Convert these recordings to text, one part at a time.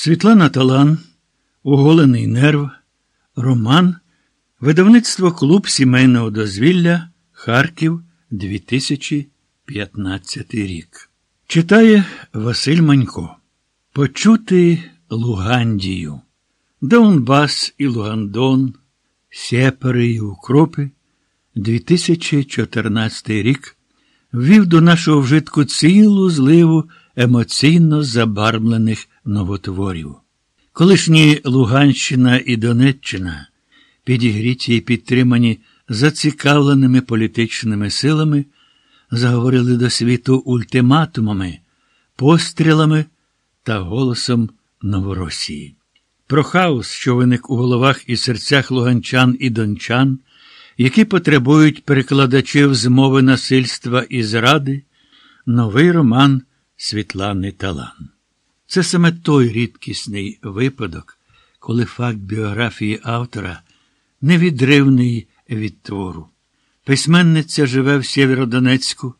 Світлана Талан, Оголений нерв, Роман, Видавництво Клуб сімейного дозвілля, Харків, 2015 рік. Читає Василь Манько. Почути Лугандію. Донбас і Лугандон, Сєпери і Укропи, 2014 рік ввів до нашого вжитку цілу зливу емоційно забарвлених новотворів. Колишні Луганщина і Донеччина, підігріті і підтримані зацікавленими політичними силами, заговорили до світу ультиматумами, пострілами та голосом Новоросії. Про хаос, що виник у головах і серцях луганчан і дончан, які потребують перекладачів з мови насильства і зради, новий роман Світлани Талан. Це саме той рідкісний випадок, коли факт біографії автора невідривний від твору. Письменниця живе в Сєвєродонецьку.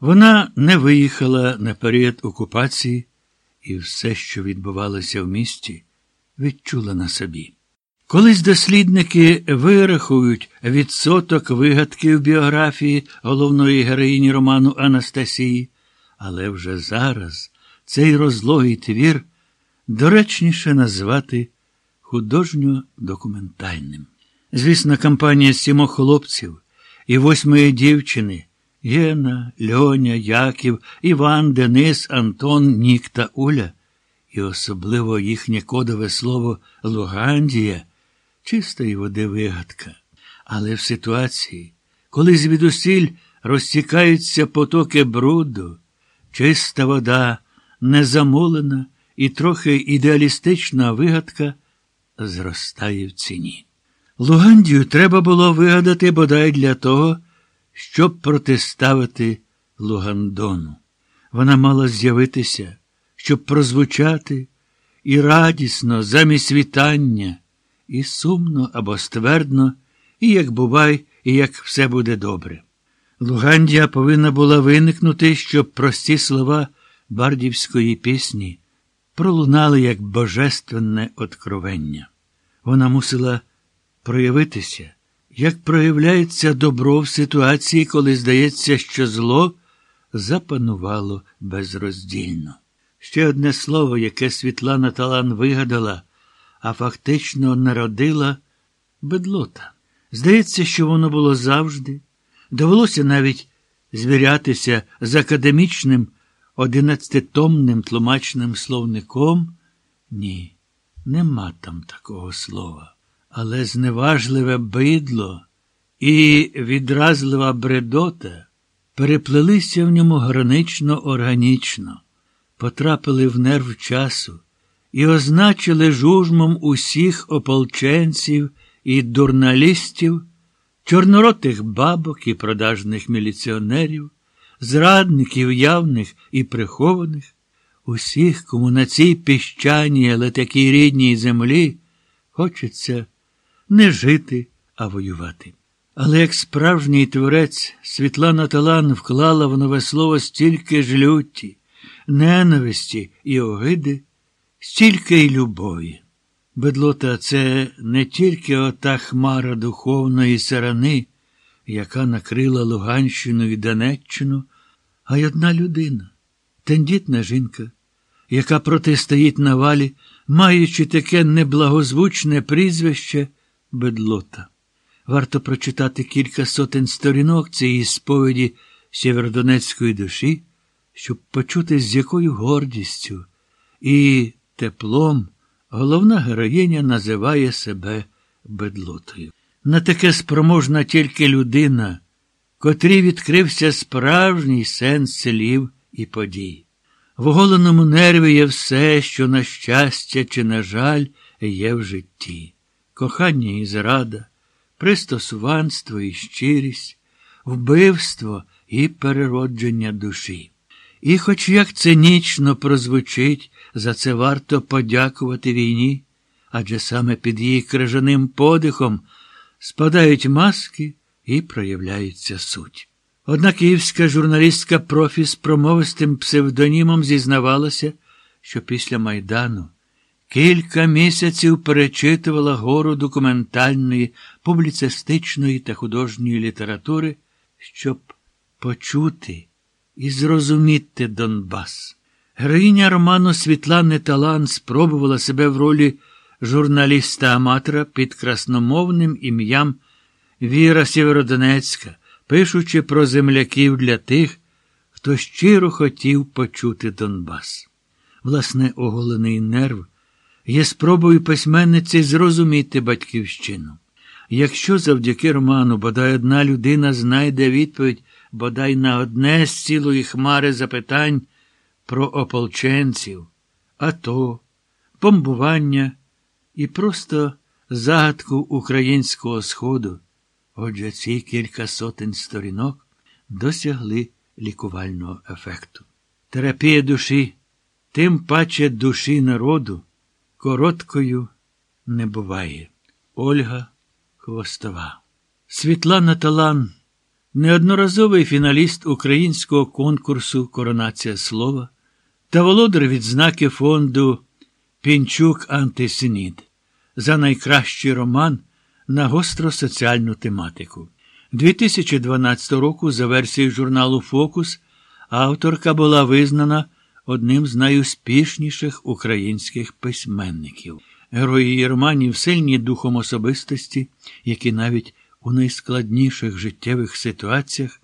Вона не виїхала на період окупації, і все, що відбувалося в місті, відчула на собі. Колись дослідники вирахують відсоток вигадки в біографії головної героїні роману Анастасії, але вже зараз цей розлогий твір доречніше назвати художньо-документальним. Звісно, кампанія сімох хлопців і восьмої дівчини Єна, Льоня, Яків, Іван, Денис, Антон, Нік та Уля, і особливо їхнє кодове слово Лугандія чистої води вигадка. Але в ситуації, коли звідусіль розтікаються потоки бруду, чиста вода, незамолена і трохи ідеалістична вигадка зростає в ціні. Лугандію треба було вигадати бодай для того, щоб протиставити Лугандону. Вона мала з'явитися, щоб прозвучати і радісно, замість вітання, і сумно або ствердно, і як бувай, і як все буде добре. Лугандія повинна була виникнути, щоб прості слова бардівської пісні пролунали як божественне откровення. Вона мусила проявитися, як проявляється добро в ситуації, коли здається, що зло запанувало безроздільно. Ще одне слово, яке Світлана Талан вигадала, а фактично народила бедлота. Здається, що воно було завжди. Довелося навіть звірятися з академічним одинадцятитомним тлумачним словником. Ні, нема там такого слова. Але зневажливе бидло і відразлива бредота переплелися в ньому гранично органічно, потрапили в нерв часу і означили жужмом усіх ополченців і дурналістів, чорноротих бабок і продажних міліціонерів, зрадників явних і прихованих, усіх, кому на цій піщаній, але такій рідній землі хочеться не жити, а воювати. Але як справжній творець Світлана Талан вклала в нове слово стільки ж люті, ненависті і огиди, стільки й любові. Бедлота це не тільки ота хмара духовної сарани, яка накрила Луганщину і Донеччину, а й одна людина, тендітна жінка, яка протистоїть навалі, маючи таке неблагозвучне прізвище Бедлота. Варто прочитати кілька сотень сторінок цієї сповіді сєвєродонецької душі, щоб почути, з якою гордістю і теплом головна героїня називає себе бедлотою. На таке спроможна тільки людина, котрій відкрився справжній сенс слів і подій. В оголеному нерві є все, що, на щастя чи, на жаль, є в житті. Кохання і зрада, пристосуванство і щирість, вбивство і переродження душі. І, хоч як цинічно прозвучить, за це варто подякувати війні, адже саме під її крижаним подихом спадають маски і проявляється суть. Одна київська журналістка профі з промовистим псевдонімом зізнавалася, що після Майдану Кілька місяців перечитувала гору документальної, публіцистичної та художньої літератури, щоб почути і зрозуміти Донбас. Героїня роману Світлани Талан спробувала себе в ролі журналіста-аматора під красномовним ім'ям Віра Сєвєродонецька, пишучи про земляків для тих, хто щиро хотів почути Донбас. Власне, оголений нерв є спробою письменниці зрозуміти батьківщину. Якщо завдяки роману бодай одна людина знайде відповідь бодай на одне з цілої хмари запитань про ополченців, АТО, бомбування і просто загадку українського сходу, отже, ці кілька сотень сторінок досягли лікувального ефекту. Терапія душі, тим паче душі народу, короткою не буває. Ольга Хвостова. Світлана Талан, неодноразовий фіналіст українського конкурсу Коронація слова та володар відзнаки фонду Пінчук Антисинід за найкращий роман на гостро соціальну тематику. 2012 року, за версією журналу Фокус, авторка була визнана одним з найуспішніших українських письменників. Герої романів сильні духом особистості, які навіть у найскладніших життєвих ситуаціях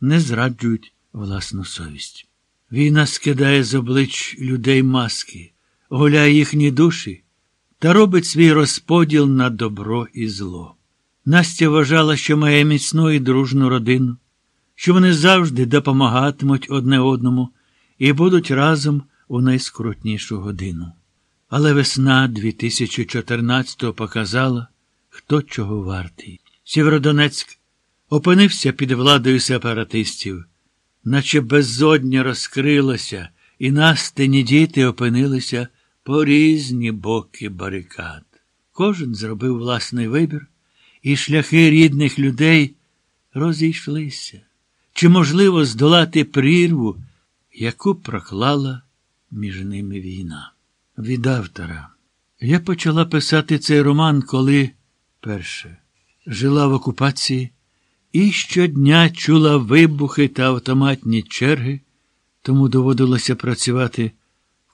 не зраджують власну совість. Війна скидає з облич людей маски, гуляє їхні душі та робить свій розподіл на добро і зло. Настя вважала, що має міцну і дружну родину, що вони завжди допомагатимуть одне одному і будуть разом у найскрутнішу годину. Але весна 2014-го показала, хто чого вартий. Сєвєродонецьк опинився під владою сепаратистів, наче безодня розкрилося, і Настині діти опинилися по різні боки барикад. Кожен зробив власний вибір, і шляхи рідних людей розійшлися. Чи можливо здолати прірву, яку проклала між ними війна? Від автора. Я почала писати цей роман, коли перше жила в окупації і щодня чула вибухи та автоматні черги, тому доводилося працювати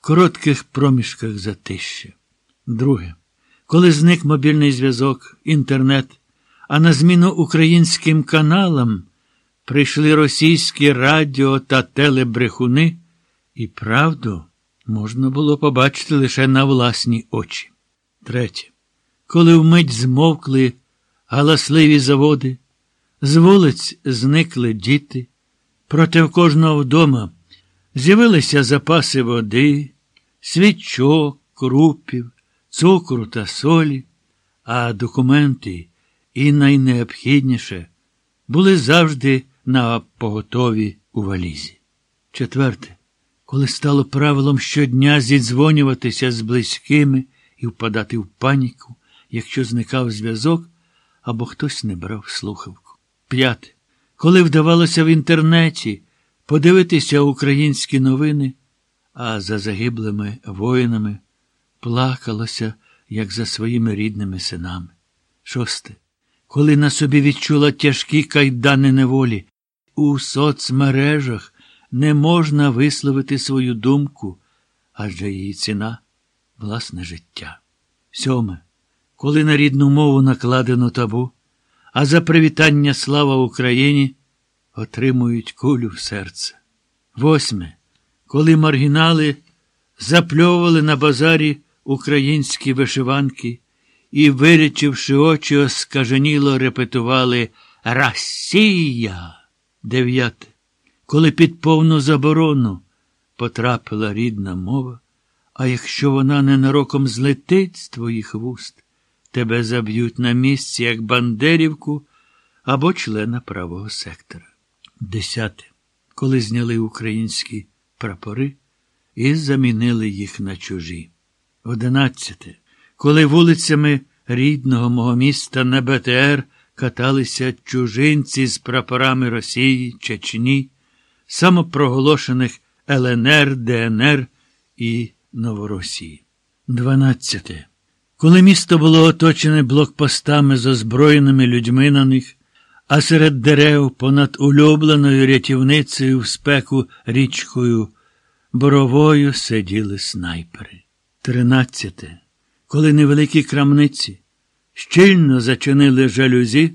коротких проміжках затища. Друге, коли зник мобільний зв'язок, інтернет, а на зміну українським каналам прийшли російські радіо та телебрехуни, і правду можна було побачити лише на власні очі. Третє. Коли вмить змовкли галасливі заводи, з вулиць зникли діти, проте в кожного вдома з'явилися запаси води, свічок, крупів, цукру та солі, а документи і найнеобхідніше були завжди на поготові у валізі. Четверте, коли стало правилом щодня зідзвонюватися з близькими і впадати в паніку, якщо зникав зв'язок або хтось не брав слухавку. П'яте. Коли вдавалося в інтернеті подивитися українські новини, а за загиблими воїнами плакалося, як за своїми рідними синами. Шосте. Коли на собі відчула тяжкі кайдани неволі, у соцмережах не можна висловити свою думку, адже її ціна власне життя. Сьоме. Коли на рідну мову накладено табу, а за привітання слава Україні отримують кулю в серце. Восьме. Коли маргінали запльовували на базарі українські вишиванки і, вирічивши очі, оскаженіло репетували Росія. Дев'яте. Коли під повну заборону потрапила рідна мова, а якщо вона ненароком злетить з твоїх вуст, тебе заб'ють на місці, як бандерівку або члена правого сектора. Десяте. Коли зняли українські прапори і замінили їх на чужі. Одинадцяте. Коли вулицями рідного мого міста на БТР каталися чужинці з прапорами Росії, Чечні, самопроголошених ЛНР, ДНР і Новоросії. Дванадцяте. Коли місто було оточене блокпостами з озброєними людьми на них, а серед дерев понад улюбленою рятівницею в спеку річкою боровою сиділи снайпери. Тринадцяте. Коли невеликі крамниці щільно зачинили жалюзі,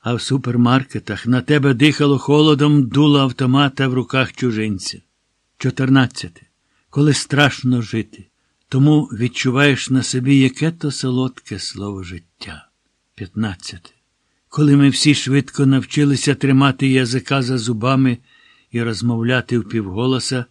а в супермаркетах на тебе дихало холодом дуло автомата в руках чужинця. Чотирнадцяте. Коли страшно жити, тому відчуваєш на собі яке то солодке слово життя. П'ятнадцяте. Коли ми всі швидко навчилися тримати язика за зубами і розмовляти впівголоса,